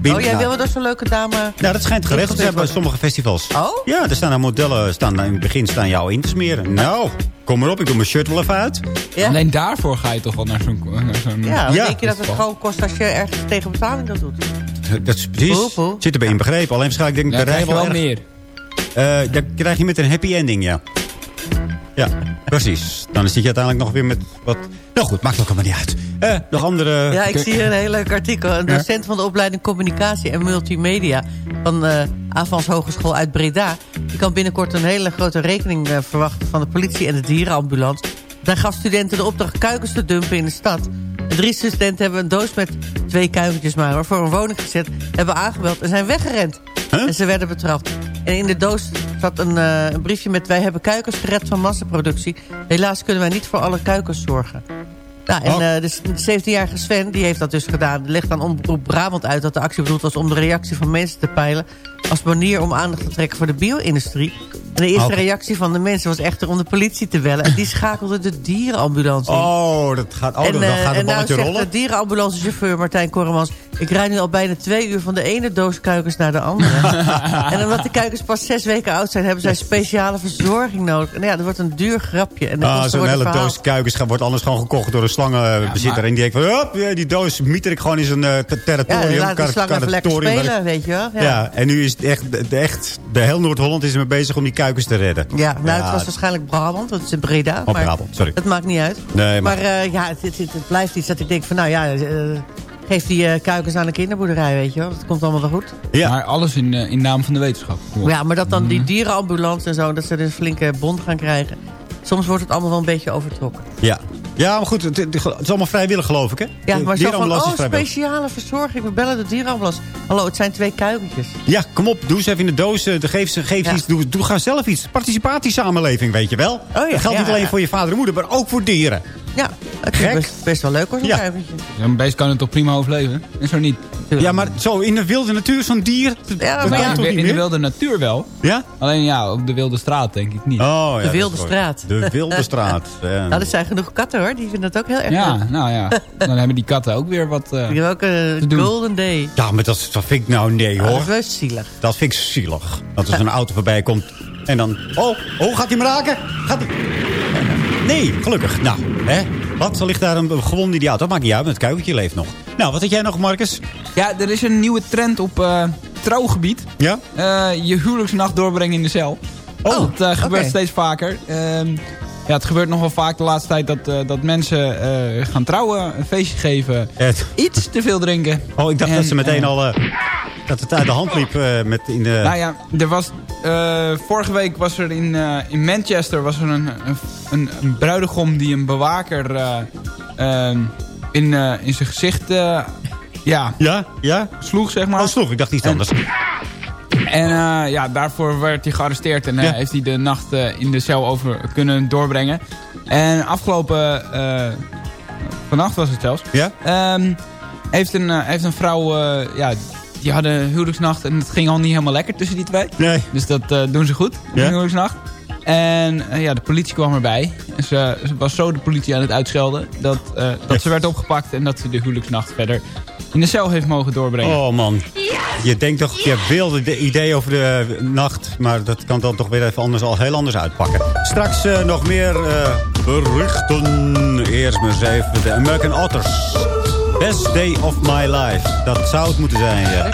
Binnen- oh, jij nou, wil dus een leuke dame... Nou, dat schijnt geregeld te hebben bij sommige festivals. Oh? Ja, er staan daar modellen, staan, in het begin staan jou in te smeren. Nou, kom maar op, ik doe mijn shirt wel even uit. Ja? Alleen daarvoor ga je toch wel naar zo'n... zo'n Ja, Ja. denk je dat het gewoon kost als je ergens tegen betaling dat doet. Dat is precies, zit erbij in begrepen. Alleen waarschijnlijk denk ik, Ja, de rij wel erg- meer. Eh, dat krijg je met een happy ending, ja. Ja, precies. Dan zit je uiteindelijk nog weer met wat... Nou goed, maakt ook allemaal niet uit. Eh, nog andere... Ja, ik zie hier een heel leuk artikel. Een docent van de opleiding Communicatie en Multimedia... van eh Avans Hogeschool uit Breda... die kan binnenkort een hele grote rekening eh, verwachten... van de politie en de dierenambulance. Daar gaf studenten de opdracht kuikens te dumpen in de stad. De drie studenten hebben een doos met twee kuikentjes maar hoor, voor een woning gezet... hebben aangebeld en zijn weggerend. En ze werden betrapt. En in de doos zat een, eh, een briefje met... wij hebben kuikens gered van massaproductie. Helaas kunnen wij niet voor alle kuikens zorgen. Nou, en Oh. eh, de 17-jarige Sven, die heeft dat dus gedaan. Legt aan Omroep Brabant uit dat de actie bedoeld was... om de reactie van mensen te peilen... als manier om aandacht te trekken voor de bio-industrie. En de eerste Oh. reactie van de mensen was echter om de politie te bellen. En die schakelde de dierenambulance in. Oh, dat gaat, oh, en, dan eh, gaat het en nou balletje zegt rollen. de dierenambulancechauffeur Martijn Korremans... ik rijd nu al bijna twee uur van de ene doos kuikens naar de andere. <laughs> en omdat de kuikens pas zes weken oud zijn... hebben zij speciale verzorging nodig. En ja, dat wordt een duur grapje. En Ah, Zo'n hele doos kuikens wordt anders gewoon gekocht door een slangenbezitter. maar- En die denkt van, hop, ja, die doos mieter ik gewoon in zijn eh, ter- Ja, territorium. laat de kar- slang even lekker territorium. spelen, weet je wel. Ja. Ja, en nu is het echt, echt de heel Noord-Holland is ermee bezig om die kuikens te redden. Ja, nou, het was waarschijnlijk Brabant, want het is in Breda. Oh, maar Brabant, sorry. Het maakt niet uit. Nee, maar- maar eh, ja, het, het, het- het blijft iets dat ik denk van, nou ja, eh, geef die eh, kuikens aan de kinderboerderij, weet je wel. Dat komt allemaal wel goed. Ja. Maar alles in, eh, in naam van de wetenschap. Ja, maar dat dan Mhm. die dierenambulance en zo, dat ze dus een flinke bond gaan krijgen. Soms wordt het allemaal wel een beetje overtrokken. Ja. Ja, maar goed, het, het is allemaal vrijwillig geloof ik, hè? Ja, maar zo van, oh, speciale verzorging, we bellen de dierenambulance. Hallo, het zijn twee kuikentjes. Ja, kom op, doe eens even in de doos. eh, Geef, ze- geef Ja. iets, doe, doe ga zelf iets. Participatiesamenleving, weet je wel. Oh ja, dat geldt ja, niet alleen voor je vader en moeder, maar ook voor dieren. Ja, het is Gek. best, best wel leuk hoor, zo'n Ja. kuikentje. Een beest kan het toch prima overleven? En zo niet. Ja, maar zo in de wilde natuur, zo'n dier, dat Ja, dat maar kan ja, toch in de wilde natuur wel. Ja? Alleen ja, op de wilde straat denk ik niet. Oh, ja, De dat wilde straat. De wilde <laughs> straat. ja. Nou, er zijn genoeg katten hoor, die vinden dat ook heel erg leuk. Ja, nou ja. <laughs> Dan hebben die katten ook weer wat... eh, Die hebben ook een doen. golden day. Ja, maar dat, dat vind ik nou nee Oh, dat hoor. is wel zielig. Dat vind ik zielig. Dat er zo'n <laughs> auto voorbij komt en dan... Oh, oh, gaat hij me raken? Gaat hij... Nee, gelukkig. Nou, hè? Wat? Er ligt daar een gewond in die auto. Dat maakt niet uit, het kuikentje leeft nog. Nou, wat had jij nog, Marcus? Ja, er is een nieuwe trend op eh, trouwgebied. Ja? Eh, je huwelijksnacht doorbrengen in de cel. Oh, dat eh, gebeurt steeds vaker. Ehm, ja, het gebeurt nog wel vaak de laatste tijd dat, dat mensen gaan trouwen, een feestje geven, iets te veel drinken. Oh, ik dacht En, dat ze meteen al... dat het uit de hand liep eh, met in de... Nou ja, er was, eh, vorige week was er in, eh, in Manchester was er een, een, een, bruidegom die een bewaker eh, ehm, in, in zijn gezicht ja, Ja? Ja? sloeg, zeg maar. Oh, sloeg. Ik dacht iets anders. En ja, daarvoor werd hij gearresteerd en Ja. heeft hij de nacht in de cel over kunnen doorbrengen. En afgelopen, vannacht was het zelfs, Ja? ehm, heeft, een, heeft een vrouw, ja, die hadden een huwelijksnacht en het ging al niet helemaal lekker tussen die twee. Nee. Dus dat eh, doen ze goed, Ja? een huwelijksnacht. En eh, ja, de politie kwam erbij. En ze, ze was zo de politie aan het uitschelden dat, eh, dat ze werd opgepakt en dat ze de huwelijksnacht verder in de cel heeft mogen doorbrengen. Oh man. Je denkt toch, je wilde de idee over de nacht. Maar dat kan dan toch weer even anders, al heel anders uitpakken. Straks eh, nog meer eh, berichten. Eerst maar eens even de American Otters. Best day of my life. Dat zou het moeten zijn, ja.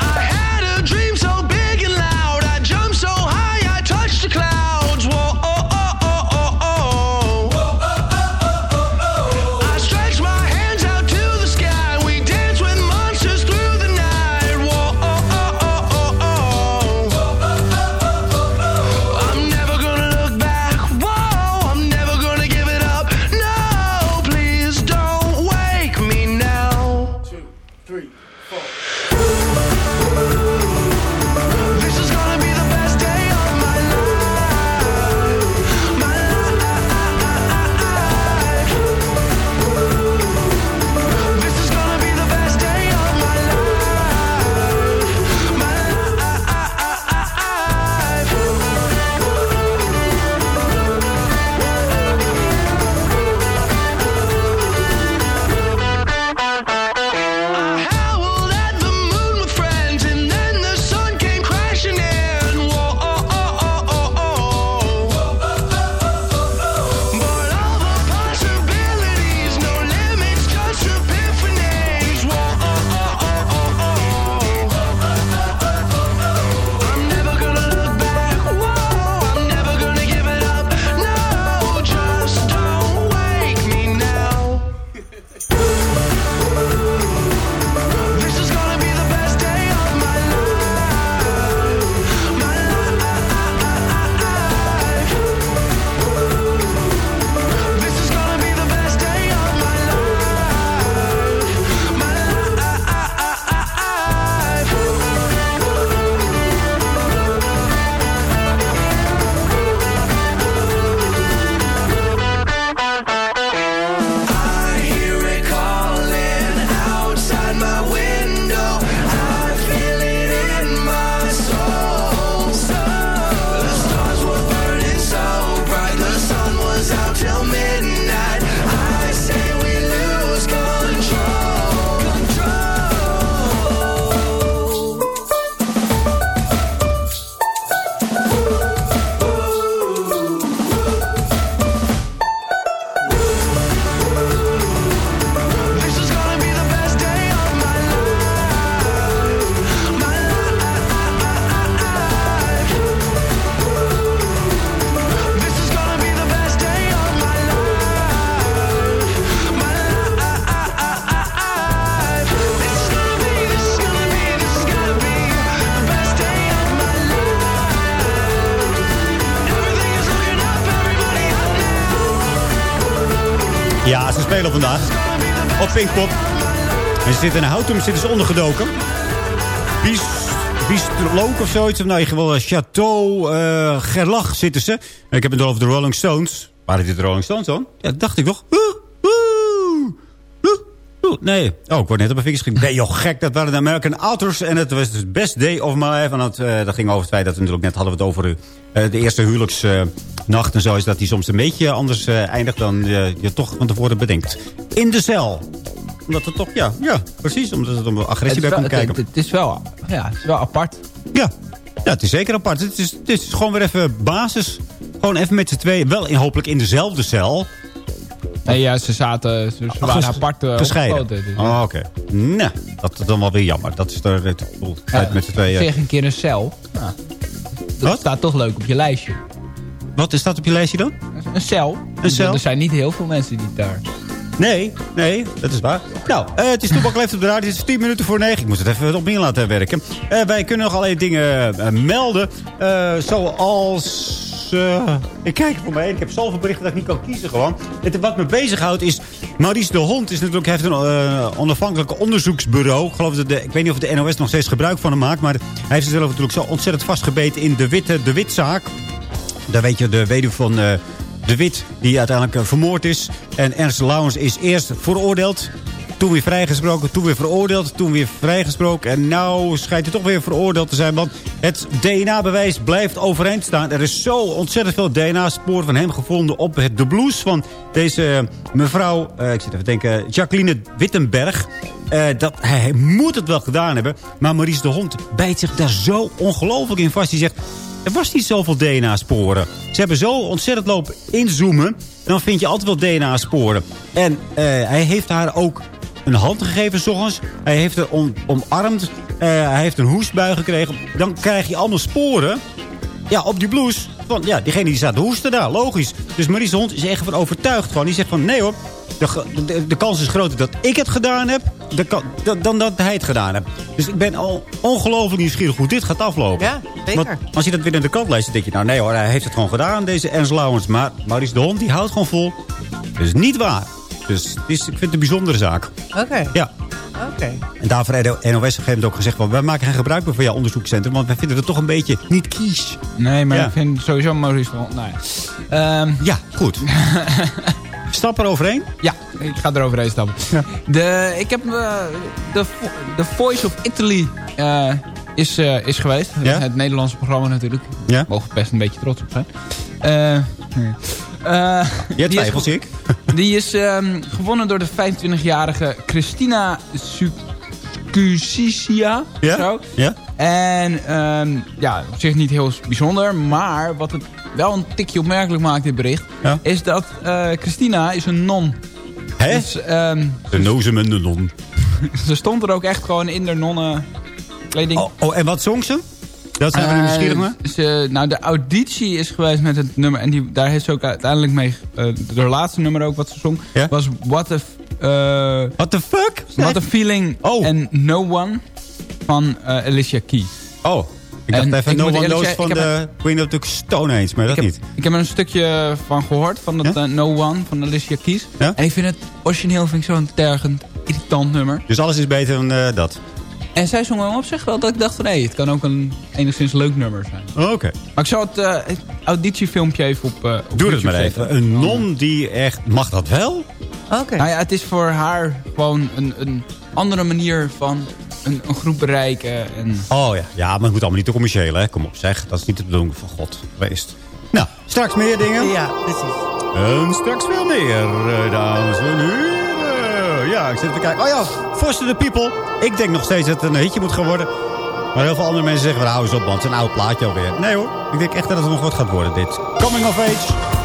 Op Pinkpop. En ze zitten in houten, zitten ze ondergedoken. Bies, of zoiets. Of nou, gewoon Chateau uh, Gerlach zitten ze. Ik heb het over de Rolling Stones. Waren dit de Rolling Stones dan? Ja, dat dacht ik toch. Nee. Oh, ik word net op mijn vingers geknipt. Nee, joh, gek. Dat waren de American Authors. En het was het best day of my life. En dat, uh, dat ging over het feit dat we natuurlijk net hadden we het over uh, de eerste huwelijksnacht en zo. Is dat die soms een beetje anders uh, eindigt dan je toch van tevoren bedenkt. In de cel omdat het toch, ja, ja precies. Omdat het om agressie bij komt kijken. Het, het, is wel, ja, het is wel apart. Ja. ja, het is zeker apart. Het is, het is gewoon weer even basis. Gewoon even met z'n tweeën. Wel in, hopelijk in dezelfde cel. Nee, ja, ze zaten, ze, ze waren apart uh, gescheiden. Dus, oh, oké. Okay. Nou, dat is dan wel weer jammer. Dat is er het ja, met z'n tweeën. Zeg een keer een cel. Ja. Dat Wat? staat toch leuk op je lijstje. Wat is dat op je lijstje dan? Een cel. Een cel? Er zijn niet heel veel mensen die daar... Nee, nee, dat is waar. Nou, uh, het is Leeft op de radio. Het is 10 minuten voor 9. Ik moet het even op in laten werken. Uh, wij kunnen nog allerlei dingen uh, melden. zoals... ik kijk voor mij. Ik heb zoveel berichten dat ik niet kan kiezen gewoon. Wat me bezighoudt is... Maurice de Hond is natuurlijk, heeft een onafhankelijk onderzoeksbureau. Ik, geloof dat de, ik weet niet of de NOS nog steeds gebruik van hem maakt. Maar hij heeft zichzelf natuurlijk zo ontzettend vastgebeten in de witte de witzaak. Daar weet je, de weduwe van de Wit, die uiteindelijk vermoord is. En Ernst Lauwens is eerst veroordeeld. Toen weer vrijgesproken, toen weer veroordeeld, toen weer vrijgesproken. En nou schijnt hij toch weer veroordeeld te zijn. Want het DNA-bewijs blijft overeind staan. Er is zo ontzettend veel DNA-spoor van hem gevonden op het, de blouse van deze mevrouw... Uh, ik zit even te denken, Jacqueline Wittenberg. Uh, dat, hij moet het wel gedaan hebben. Maar Maurice de Hond bijt zich daar zo ongelooflijk in vast. Die zegt, er was niet zoveel DNA-sporen. Ze hebben zo ontzettend lopen inzoomen. Dan vind je altijd wel DNA-sporen. En hij heeft haar ook een hand gegeven, s'ochtends. Hij heeft haar om, omarmd. Uh, hij heeft een hoestbui gekregen. Dan krijg je allemaal sporen. Ja, op die blouse. Van, ja, diegene die staat te hoesten daar, logisch. Dus Maurice Hond is echt van overtuigd. Gewoon. Die zegt van, nee hoor, de, de, de, kans is groter dat ik het gedaan heb... De, dan dat hij het gedaan heeft. Dus ik ben al ongelooflijk nieuwsgierig hoe dit gaat aflopen. Ja, zeker. Want als je dat weer in de krant leest, dan denk je... nou nee hoor, hij heeft het gewoon gedaan, deze Ernst Lauwens. Maar Maurice de Hond, die houdt gewoon vol. Dat is niet waar. Dus het is, ik vind het een bijzondere zaak. Oké. Okay. Ja. Okay. En daarvoor heeft de NOS op een gegeven moment ook gezegd... Van, wij maken geen gebruik meer van jouw onderzoekscentrum... want wij vinden het toch een beetje niet kies. Nee, maar ja. ik vind sowieso Maurice van... Nou ja. Um, ja, goed. <laughs> Stap er overheen? Ja, ik ga er overheen stappen. Ja. De, ik heb uh, de, de Voice of Italy uh, is, uh, is geweest. Ja? Het Nederlandse programma natuurlijk. Ja? Mogen best een beetje trots op zijn. Je twijfelt, zie ik. Die is um, <laughs> gewonnen door de 25-jarige Christina Cusisia. Ja? Zo. ja? En um, ja, op zich niet heel bijzonder. Maar wat het wel een tikje opmerkelijk maakt, dit bericht... Ja? is dat uh, Christina is een non. Hè? Dus, um, de nozem en de non. <laughs> ze stond er ook echt gewoon in de nonnen kleding. Oh, oh, en wat zong ze? Dat zijn we nu nieuwsgierig naar. Uh, ze, nou, de auditie is geweest met het nummer. En die, daar heeft ze ook uiteindelijk mee... Uh, de laatste nummer ook wat ze zong... Ja? was What the... Uh, What the fuck? What a Feeling oh. and No One van uh, Alicia Keys. Oh, ik dacht En even No One Knows van de Queen of the Stone Age, maar dat heb, niet. Ik heb er een stukje van gehoord, van dat Ja? uh, No One van Alicia Keys. Ja? En ik vind het origineel vind ik zo'n tergend, irritant nummer. Dus alles is beter dan uh, dat. En zij zong op zich wel dat ik dacht van... hé, het kan ook een enigszins leuk nummer zijn. Oh, Oké. Maar ik zal het, uh, het auditiefilmpje even op, uh, op Doe het YouTube maar zetten. even. Een non die echt... Mag dat wel? Oké. Okay. Nou ja, het is voor haar gewoon een, een andere manier van een, een groep bereiken. En... Oh ja. Ja, maar het moet allemaal niet te commercieel, hè? Kom op, zeg. Dat is niet de bedoeling van God geweest. Nou, straks meer dingen. Ja, precies. En straks veel meer, uh, dames en heren. Ja, ik zit even kijken. Oh ja, Foster the People. Ik denk nog steeds dat het een hitje moet gaan worden. Maar heel veel andere mensen zeggen, hou eens op man, het is een oud plaatje alweer. Nee hoor, ik denk echt dat het nog wat gaat worden dit. Coming of Age.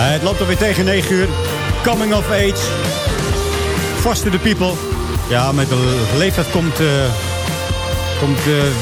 Het loopt alweer tegen 9 uur. Coming of age. Foster the people. Ja, met de leeftijd komt, eh komt de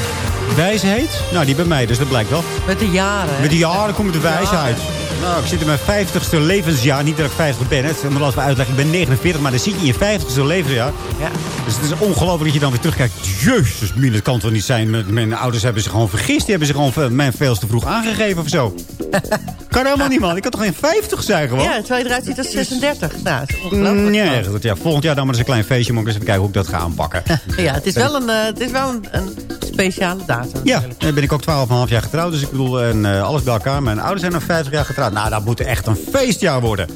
wijsheid. Nou, die bij mij, dus dat blijkt wel. Met de jaren. hè? Met de jaren komt de wijsheid. Nou, ik zit in mijn 50ste levensjaar. Niet dat ik 50 ben. Het, maar als we uitleggen, ik ben 49, maar dan zit je in je 50ste levensjaar. Ja. Dus het is ongelooflijk dat je dan weer terugkijkt. Jezus, min, dat kan toch niet zijn. Mijn, mijn ouders hebben zich gewoon vergist. Die hebben zich gewoon ve- mij veel te vroeg aangegeven of zo. <laughs> kan helemaal niet, man. Ik kan toch geen 50 zijn gewoon? Ja, terwijl je eruit ziet als 36. Nou, dat is ongelooflijk. Mm, ja, goed, ja, volgend jaar dan maar eens een klein feestje. Moet ik eens even kijken hoe ik dat ga aanpakken. <laughs> Ja, het is wel een, eh, het is wel een, een speciale datum. Ja, dan ben ik ook 12,5 jaar getrouwd. Dus ik bedoel, en, eh, alles bij elkaar. Mijn ouders zijn nog 50 jaar getrouwd. Nou, dat moet echt een feestjaar worden.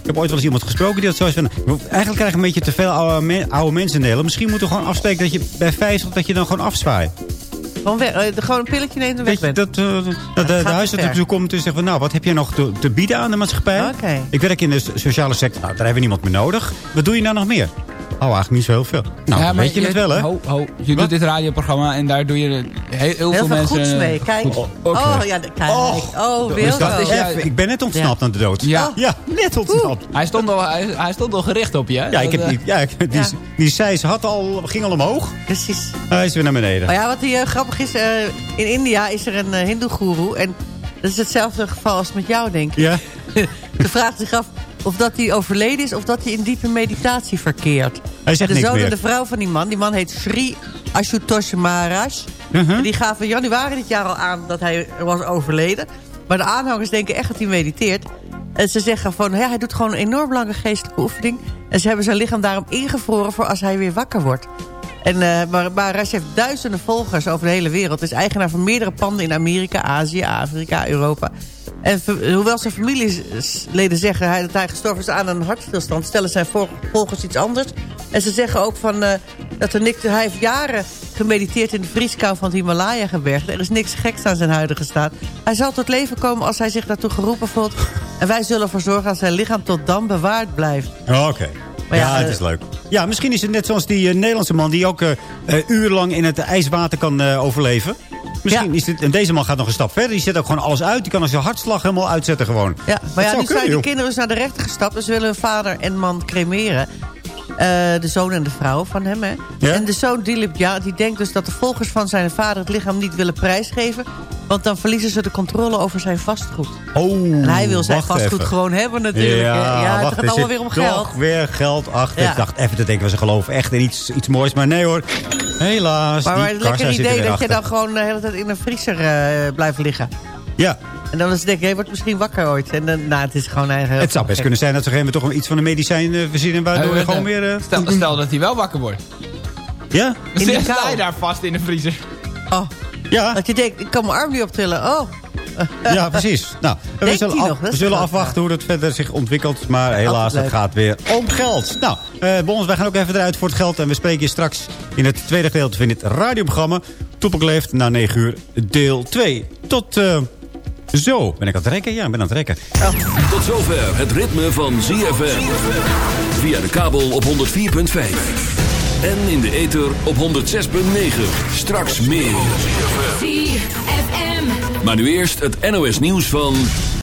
Ik heb ooit wel eens iemand gesproken die dat zo is van... Eigenlijk krijg ik een beetje te veel oude, oude mensen in Nederland. Misschien moeten we gewoon afspreken dat je bij 50 dat je dan gewoon afzwaait. Gewoon, weg, eh, gewoon een pilletje neemt en weg bent. dat, eh, dat de, de huisarts bezoek komt en zegt van... Nou, wat heb jij nog te, te bieden aan de maatschappij? Ik werk in de so- sociale sector. Nou, daar hebben we niemand meer nodig. Wat doe je nou nog meer? Oh, eigenlijk niet zo heel veel. Nou, Ja, maar weet je, het wel, hè? Ho, ho, je doet dit radioprogramma en daar doe je heel, heel, Heel veel veel mensen... goeds mee. Kijk. goed. Oh, ja, de- kijk. Oh, Dus dat is even, ik ben net ontsnapt aan de dood. Ja. ja net ontsnapt. Hij stond, al, hij, hij stond al gericht op je, hè? Ja, ik heb eh, ja, ik- die, die zijs had al, ging al omhoog. Precies. Hij is weer naar beneden. Maar ja, wat hier eh, grappig is, eh, in India is er een uh, hindoe-goeroe. En dat is hetzelfde geval als met jou, denk ik. Ja. <laughs> Ze vraagt zich af of dat hij overleden is of dat hij in diepe meditatie verkeert. Hij zegt de niks zoon meer. en de vrouw van die man. Die man heet Sri Ashutosh Maharaj. Uh-huh. Die gaven januari dit jaar al aan dat hij was overleden. Maar de aanhangers denken echt dat hij mediteert. En ze zeggen van, ja, hij doet gewoon een enorm lange geestelijke oefening. En ze hebben zijn lichaam daarom ingevroren voor als hij weer wakker wordt. En uh, maar Maharaj heeft duizenden volgers over de hele wereld. Is eigenaar van meerdere panden in Amerika, Azië, Afrika, Europa. En hoewel zijn familieleden zeggen hij, dat hij gestorven is aan een hartstilstand... stellen zijn volgers iets anders. En ze zeggen ook van, uh, dat er niks... Hij heeft jaren gemediteerd in de vrieskou van het Himalaya-gebergte. Er is niks geks aan zijn huidige staat. Hij zal tot leven komen als hij zich daartoe geroepen voelt... En wij zullen ervoor zorgen dat zijn lichaam tot dan bewaard blijft. Oh, Oké. Maar Ja, ja, het eh, is leuk. Ja, misschien is het net zoals die eh, Nederlandse man... die ook eh urenlang in het ijswater kan overleven. Misschien is dit... En deze man gaat nog een stap verder. Die zet ook gewoon alles uit. Die kan als zijn hartslag helemaal uitzetten gewoon. Ja, Dat maar ja, nu zijn de kinderen dus naar de rechter gestapt. Dus ze willen hun vader en man cremeren. Eh, de zoon en de vrouw van hem, hè. Ja? En de zoon Dilip, ja, die denkt dus dat de volgers van zijn vader... het lichaam niet willen prijsgeven. Want dan verliezen ze de controle over zijn vastgoed. Oh, En hij wil zijn vastgoed even. gewoon hebben natuurlijk. Ja, ja het wacht, gaat allemaal weer om toch geld. weer geld achter. Ja. Ik dacht even te denken, ze geloven echt in iets, iets moois. Maar nee hoor, helaas. Maar, maar het lekker er idee dat je dan gewoon de hele tijd in een vriezer eh, blijft liggen. Ja, En dan is denk je, je wordt misschien wakker ooit. En dan, nou, het is gewoon eigenlijk... het zou best kunnen zijn dat ze een moment toch iets van een medicijn eh, verzinnen... waardoor je Eh, gewoon weer... eh, Stel, stel dat hij wel wakker wordt. ja? Dan kou. hij daar vast in de vriezer. Oh, Ja, dat je denkt, ik kan mijn arm niet optillen. Oh, <laughs> ja, precies. Nou, we zullen, hij af- we zullen afwachten hoe dat verder zich ontwikkelt. Maar helaas, het gaat weer om geld. Nou, eh bij ons, wij gaan ook even eruit voor het geld. En we spreken je straks in het tweede gedeelte van dit radioprogramma. Toepel leeft na 9 uur, deel 2. Tot eh, zo. Ben ik aan het rekken? Ja, ik ben aan het rekken. Tot zover het ritme van ZFM. Via de kabel op 104.5. En in de ether op 106.9. Straks meer. ZFM. Maar nu eerst het NOS nieuws van...